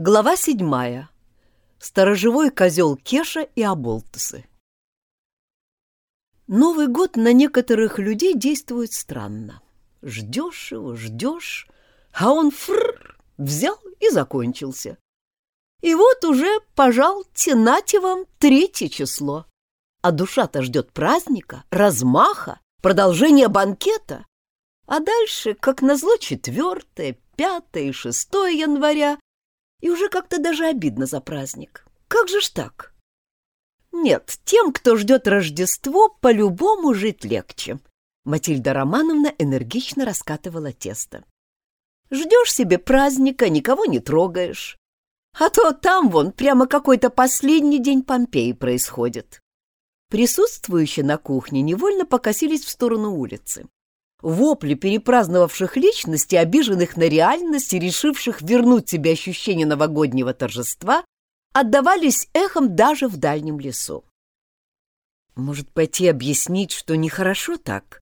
Глава седьмая. Сторожевой козел Кеша и Аболтусы. Новый год на некоторых людей действует странно. Ждешь его, ждешь, а он фрр взял и закончился. И вот уже, пожалуйте, нате вам третье число. А душа-то ждет праздника, размаха, продолжения банкета. А дальше, как назло, четвертое, пятое и шестое января, и уже как-то даже обидно за праздник. Как же ж так? Нет, тем, кто ждет Рождество, по-любому жить легче. Матильда Романовна энергично раскатывала тесто. Ждешь себе праздника, никого не трогаешь. А то там вон прямо какой-то последний день Помпеи происходит. Присутствующие на кухне невольно покосились в сторону улицы. Вопли перепраздновавших личностей, обиженных на реальность и решивших вернуть себе ощущение новогоднего торжества, отдавались эхом даже в дальнем лесу. Может, пойти объяснить, что нехорошо так?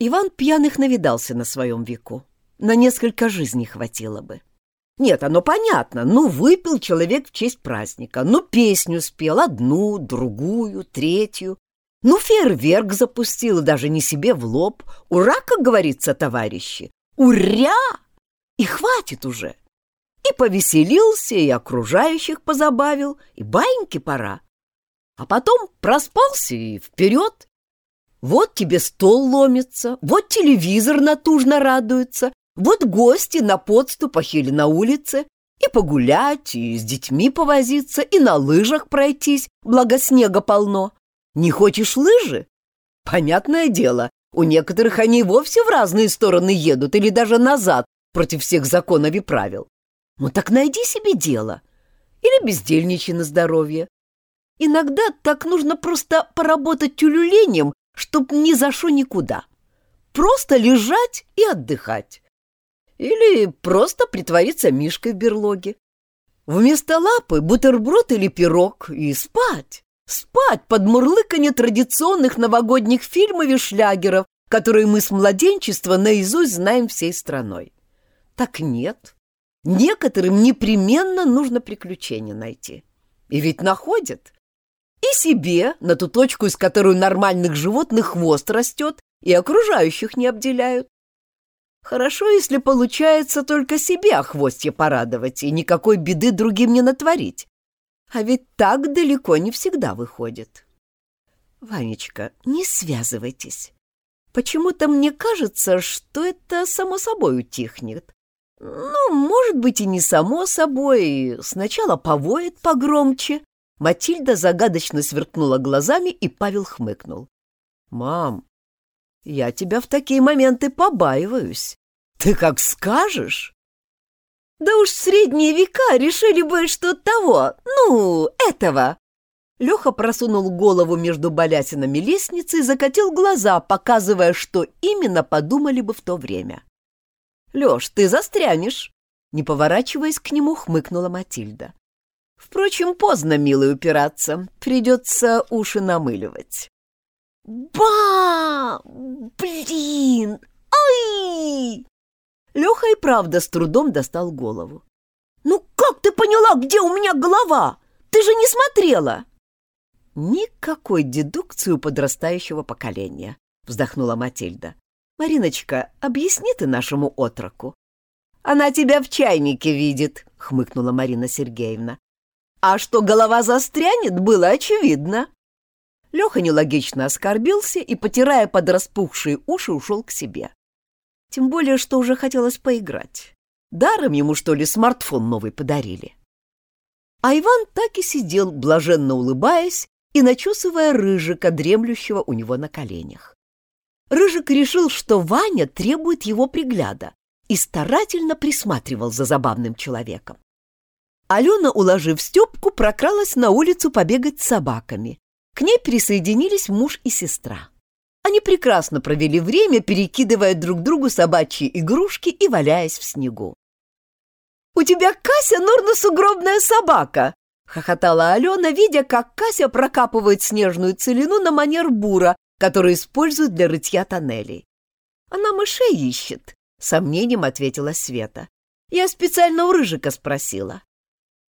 Иван пьяных навидался на своем веку. На несколько жизней хватило бы. Нет, оно понятно. Ну, выпил человек в честь праздника. Ну, песню спел, одну, другую, третью. Ну, фейерверк запустил, даже не себе в лоб. Ура, как говорится, товарищи! Уря! И хватит уже. И повеселился, и окружающих позабавил, и баиньки пора. А потом проспался и вперед. Вот тебе стол ломится, вот телевизор натужно радуется, вот гости на подступах или на улице, и погулять, и с детьми повозиться, и на лыжах пройтись, благо снега полно. Не хочешь лыжи? Понятное дело, у некоторых они вовсе в разные стороны едут или даже назад против всех законов и правил. Ну так найди себе дело. Или бездельничай на здоровье. Иногда так нужно просто поработать тюлюленем, чтоб ни за что никуда. Просто лежать и отдыхать. Или просто притвориться мишкой в берлоге. Вместо лапы бутерброд или пирог и спать. Спать под мурлыканье традиционных новогодних фильмов и шлягеров, которые мы с младенчества наизусть знаем всей страной. Так нет. Некоторым непременно нужно приключение найти. И ведь находят. И себе, на ту точку, из которой у нормальных животных хвост растет, и окружающих не обделяют. Хорошо, если получается только себе хвостье порадовать и никакой беды другим не натворить. А ведь так далеко не всегда выходит. Ванечка, не связывайтесь. Почему-то мне кажется, что это само собой утихнет. Ну, может быть, и не само собой. Сначала повоет погромче. Матильда загадочно сверкнула глазами, и Павел хмыкнул. «Мам, я тебя в такие моменты побаиваюсь. Ты как скажешь?» Да уж в средние века решили бы, что того, ну, этого. Леха просунул голову между балясинами лестницы и закатил глаза, показывая, что именно подумали бы в то время. «Леш, ты застрянешь!» Не поворачиваясь к нему, хмыкнула Матильда. «Впрочем, поздно, милый, упираться. Придется уши намыливать». «Ба! Блин! Ай!» Леха и правда с трудом достал голову. «Ну как ты поняла, где у меня голова? Ты же не смотрела!» «Никакой дедукции у подрастающего поколения», — вздохнула Матильда. «Мариночка, объясни ты нашему отроку». «Она тебя в чайнике видит», — хмыкнула Марина Сергеевна. «А что голова застрянет, было очевидно». Леха нелогично оскорбился и, потирая под распухшие уши, ушел к себе. Тем более, что уже хотелось поиграть. Даром ему, что ли, смартфон новый подарили. А Иван так и сидел, блаженно улыбаясь и начесывая рыжика, дремлющего у него на коленях. Рыжик решил, что Ваня требует его пригляда и старательно присматривал за забавным человеком. Алена, уложив Степку, прокралась на улицу побегать с собаками. К ней присоединились муж и сестра. Они прекрасно провели время, перекидывая друг другу собачьи игрушки и валяясь в снегу. «У тебя, Кася, норно-сугробная собака!» — хохотала Алена, видя, как Кася прокапывает снежную целину на манер бура, который используют для рытья тоннелей. «Она мышей ищет», — сомнением ответила Света. «Я специально у Рыжика спросила.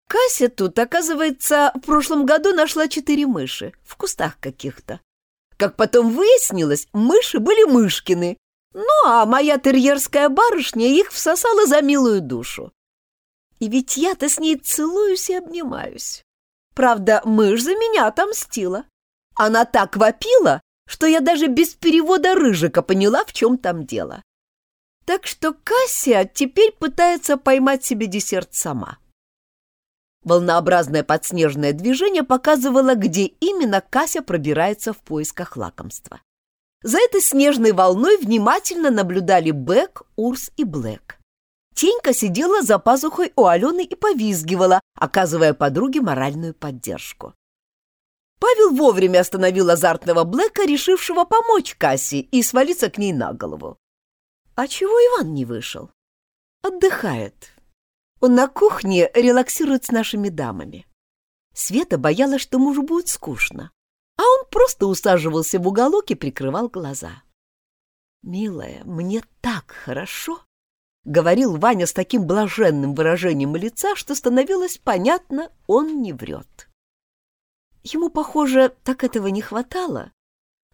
Кася тут, оказывается, в прошлом году нашла четыре мыши в кустах каких-то. Как потом выяснилось, мыши были мышкины, ну а моя терьерская барышня их всосала за милую душу. И ведь я-то с ней целуюсь и обнимаюсь. Правда, мышь за меня отомстила. Она так вопила, что я даже без перевода Рыжика поняла, в чем там дело. Так что Кассия теперь пытается поймать себе десерт сама. Волнообразное подснежное движение показывало, где именно Кася пробирается в поисках лакомства. За этой снежной волной внимательно наблюдали Бэк, Урс и Блэк. Тенька сидела за пазухой у Алены и повизгивала, оказывая подруге моральную поддержку. Павел вовремя остановил азартного Блэка, решившего помочь Кассе и свалиться к ней на голову. А чего Иван не вышел? Отдыхает. Он на кухне релаксирует с нашими дамами. Света боялась, что мужу будет скучно, а он просто усаживался в уголок и прикрывал глаза. «Милая, мне так хорошо!» — говорил Ваня с таким блаженным выражением лица, что становилось понятно, он не врет. Ему, похоже, так этого не хватало.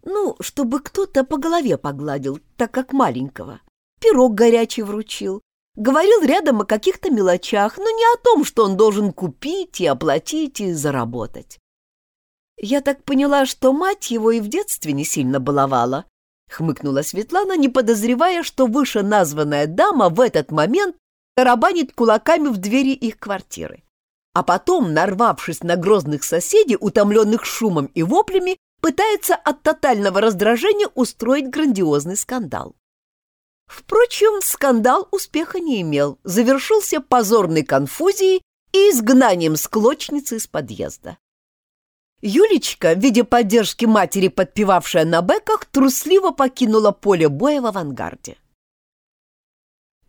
Ну, чтобы кто-то по голове погладил, так как маленького. Пирог горячий вручил, Говорил рядом о каких-то мелочах, но не о том, что он должен купить и оплатить и заработать. Я так поняла, что мать его и в детстве не сильно баловала, хмыкнула Светлана, не подозревая, что вышеназванная дама в этот момент тарабанит кулаками в двери их квартиры. А потом, нарвавшись на грозных соседей, утомленных шумом и воплями, пытается от тотального раздражения устроить грандиозный скандал. Впрочем, скандал успеха не имел, завершился позорной конфузией и изгнанием склочницы из подъезда. Юлечка, в виде поддержки матери, подпевавшая на бэках, трусливо покинула поле боя в авангарде.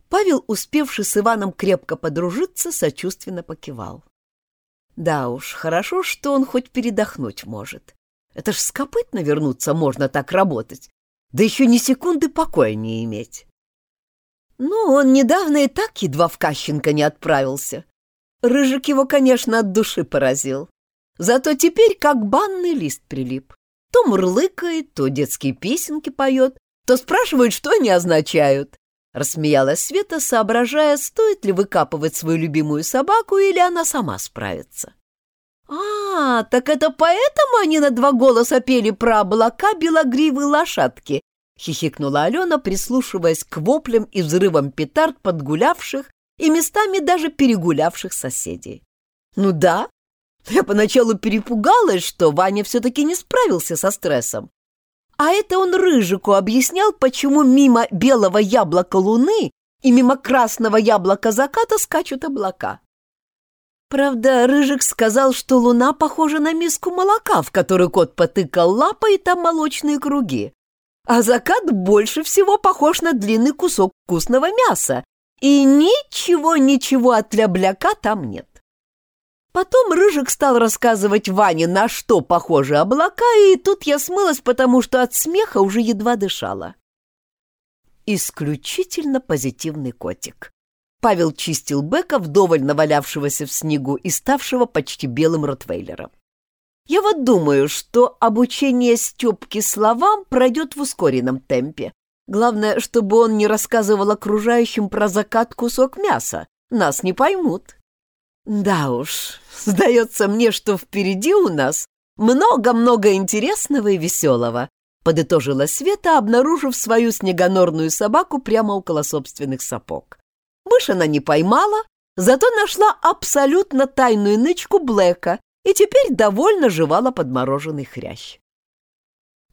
Павел, успевший с Иваном крепко подружиться, сочувственно покивал. Да уж, хорошо, что он хоть передохнуть может. Это ж скопытно вернуться можно так работать, да еще ни секунды покоя не иметь. Ну, он недавно и так едва в Кащенко не отправился. Рыжик его, конечно, от души поразил. Зато теперь как банный лист прилип. То мурлыкает, то детские песенки поет, то спрашивает, что они означают. Рассмеялась Света, соображая, стоит ли выкапывать свою любимую собаку или она сама справится. «А, так это поэтому они на два голоса пели про облака белогривые лошадки — хихикнула Алена, прислушиваясь к воплям и взрывам петард подгулявших и местами даже перегулявших соседей. «Ну да, я поначалу перепугалась, что Ваня все-таки не справился со стрессом. А это он Рыжику объяснял, почему мимо белого яблока луны и мимо красного яблока заката скачут облака. Правда, Рыжик сказал, что луна похожа на миску молока, в которую кот потыкал лапой, и там молочные круги а закат больше всего похож на длинный кусок вкусного мяса, и ничего-ничего от лябляка там нет. Потом Рыжик стал рассказывать Ване, на что похожи облака, и тут я смылась, потому что от смеха уже едва дышала. Исключительно позитивный котик. Павел чистил Бека, вдоволь навалявшегося в снегу и ставшего почти белым ротвейлером. Я вот думаю, что обучение Степке словам пройдет в ускоренном темпе. Главное, чтобы он не рассказывал окружающим про закат кусок мяса. Нас не поймут. Да уж, сдается мне, что впереди у нас много-много интересного и веселого, подытожила Света, обнаружив свою снегонорную собаку прямо около собственных сапог. Мышь она не поймала, зато нашла абсолютно тайную нычку Блэка и теперь довольно жевала подмороженный хрящ.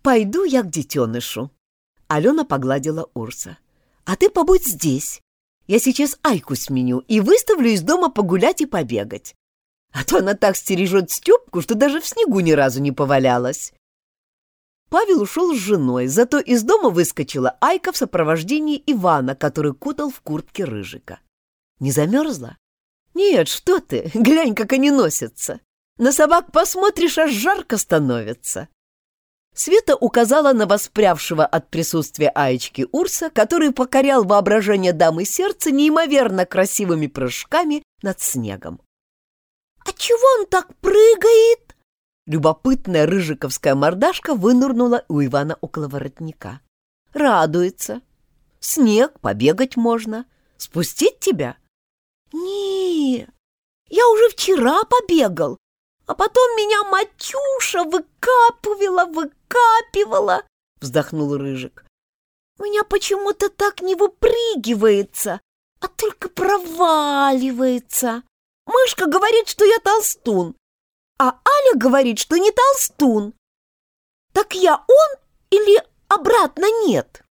«Пойду я к детенышу», — Алена погладила Урса. «А ты побудь здесь. Я сейчас Айку сменю и выставлю из дома погулять и побегать. А то она так стережет Степку, что даже в снегу ни разу не повалялась». Павел ушел с женой, зато из дома выскочила Айка в сопровождении Ивана, который кутал в куртке рыжика. «Не замерзла?» «Нет, что ты, глянь, как они носятся!» На собак посмотришь, аж жарко становится. Света указала на воспрявшего от присутствия Аечки Урса, который покорял воображение дамы сердца неимоверно красивыми прыжками над снегом. А чего он так прыгает? Любопытная рыжиковская мордашка вынырнула у Ивана около воротника. Радуется. Снег, побегать можно. Спустить тебя? Не, я уже вчера побегал, а потом меня Матюша выкапывала, выкапивала, вздохнул Рыжик. Меня почему-то так не выпрыгивается, а только проваливается. Мышка говорит, что я толстун, а Аля говорит, что не толстун. Так я он или обратно нет?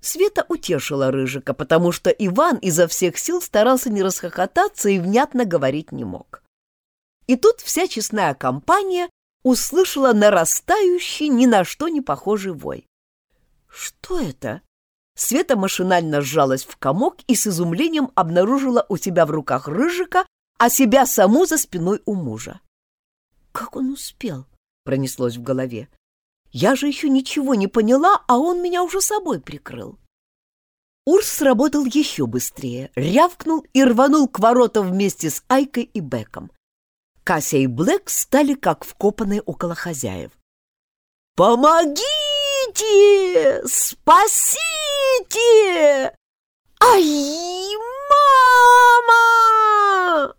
Света утешила Рыжика, потому что Иван изо всех сил старался не расхохотаться и внятно говорить не мог. И тут вся честная компания услышала нарастающий, ни на что не похожий вой. «Что это?» Света машинально сжалась в комок и с изумлением обнаружила у себя в руках Рыжика, а себя саму за спиной у мужа. «Как он успел?» — пронеслось в голове. Я же еще ничего не поняла, а он меня уже собой прикрыл. Урс сработал еще быстрее, рявкнул и рванул к воротам вместе с Айкой и Беком. Кася и Блэк стали как вкопанные около хозяев. «Помогите! Спасите! Ай, мама!»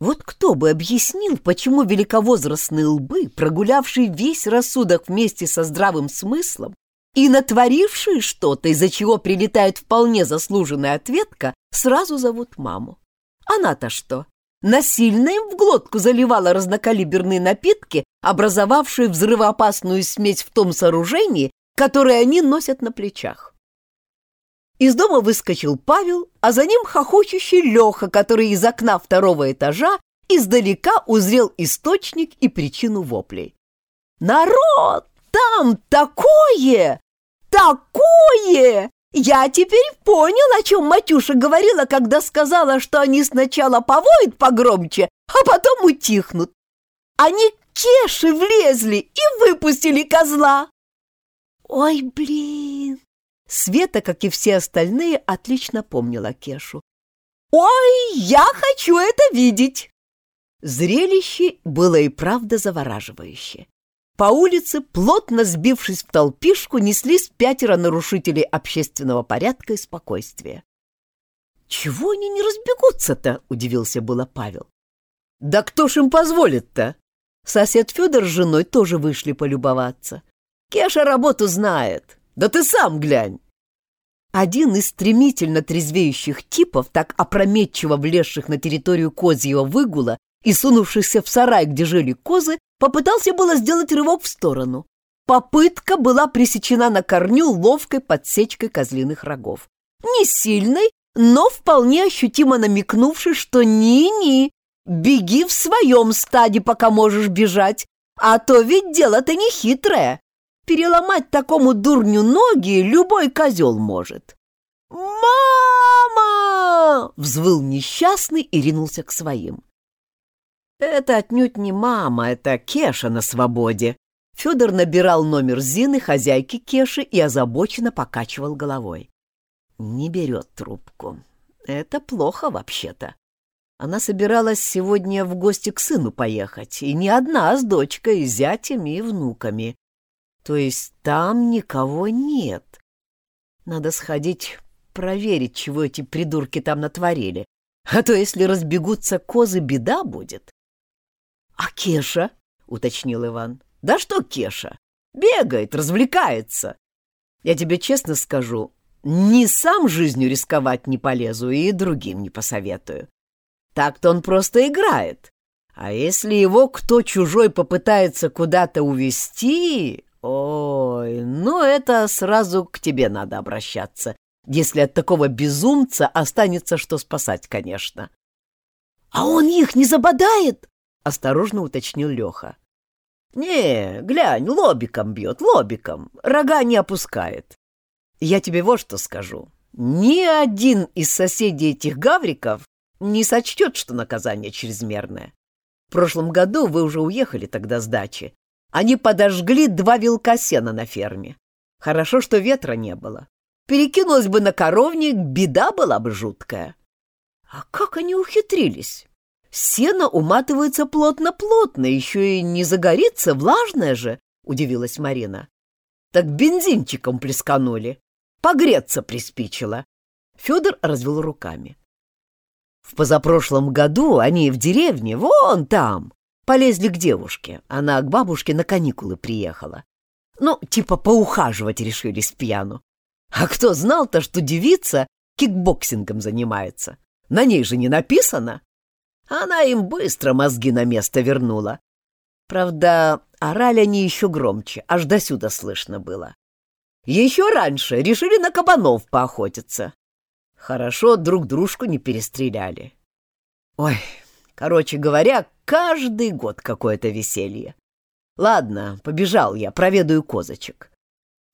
Вот кто бы объяснил, почему великовозрастные лбы, прогулявшие весь рассудок вместе со здравым смыслом и натворившие что-то, из-за чего прилетает вполне заслуженная ответка, сразу зовут маму. Она-то что? Насильно им в глотку заливала разнокалиберные напитки, образовавшие взрывоопасную смесь в том сооружении, которое они носят на плечах. Из дома выскочил Павел, а за ним хохочущий Леха, который из окна второго этажа издалека узрел источник и причину воплей. «Народ! Там такое! Такое! Я теперь понял, о чем Матюша говорила, когда сказала, что они сначала повоют погромче, а потом утихнут. Они к Кеше влезли и выпустили козла!» «Ой, блин! Света, как и все остальные, отлично помнила Кешу. «Ой, я хочу это видеть!» Зрелище было и правда завораживающее. По улице, плотно сбившись в толпишку, неслись пятеро нарушителей общественного порядка и спокойствия. «Чего они не разбегутся-то?» — удивился было Павел. «Да кто ж им позволит-то?» Сосед Федор с женой тоже вышли полюбоваться. «Кеша работу знает. Да ты сам глянь!» Один из стремительно трезвеющих типов, так опрометчиво влезших на территорию козьего выгула и сунувшихся в сарай, где жили козы, попытался было сделать рывок в сторону. Попытка была пресечена на корню ловкой подсечкой козлиных рогов. Не сильной, но вполне ощутимо намекнувшей, что ни-ни, беги в своем стаде, пока можешь бежать, а то ведь дело-то не хитрое. Переломать такому дурню ноги любой козел может. «Мама!» — взвыл несчастный и ринулся к своим. Это отнюдь не мама, это Кеша на свободе. Федор набирал номер Зины, хозяйки Кеши, и озабоченно покачивал головой. Не берет трубку. Это плохо вообще-то. Она собиралась сегодня в гости к сыну поехать, и не одна, а с дочкой, зятями и внуками. То есть там никого нет. Надо сходить проверить, чего эти придурки там натворили. А то, если разбегутся козы, беда будет. — А Кеша? — уточнил Иван. — Да что Кеша? Бегает, развлекается. Я тебе честно скажу, ни сам жизнью рисковать не полезу и другим не посоветую. Так-то он просто играет. А если его кто чужой попытается куда-то увести, «Ой, ну это сразу к тебе надо обращаться, если от такого безумца останется что спасать, конечно». «А он их не забодает?» — осторожно уточнил Леха. «Не, глянь, лобиком бьет, лобиком, рога не опускает. Я тебе вот что скажу. Ни один из соседей этих гавриков не сочтет, что наказание чрезмерное. В прошлом году вы уже уехали тогда с дачи, они подожгли два вилка сена на ферме. Хорошо, что ветра не было. Перекинулась бы на коровник, беда была бы жуткая. А как они ухитрились? Сено уматывается плотно-плотно, еще и не загорится, влажное же, — удивилась Марина. Так бензинчиком плесканули. Погреться приспичило. Федор развел руками. В позапрошлом году они в деревне, вон там, полезли к девушке. Она к бабушке на каникулы приехала. Ну, типа поухаживать решили с пьяну. А кто знал-то, что девица кикбоксингом занимается? На ней же не написано. Она им быстро мозги на место вернула. Правда, орали они еще громче, аж до сюда слышно было. Еще раньше решили на кабанов поохотиться. Хорошо друг дружку не перестреляли. Ой, короче говоря, каждый год какое-то веселье. Ладно, побежал я, проведаю козочек.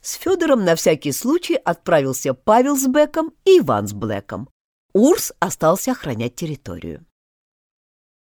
С Федором на всякий случай отправился Павел с Беком и Иван с Блэком. Урс остался охранять территорию.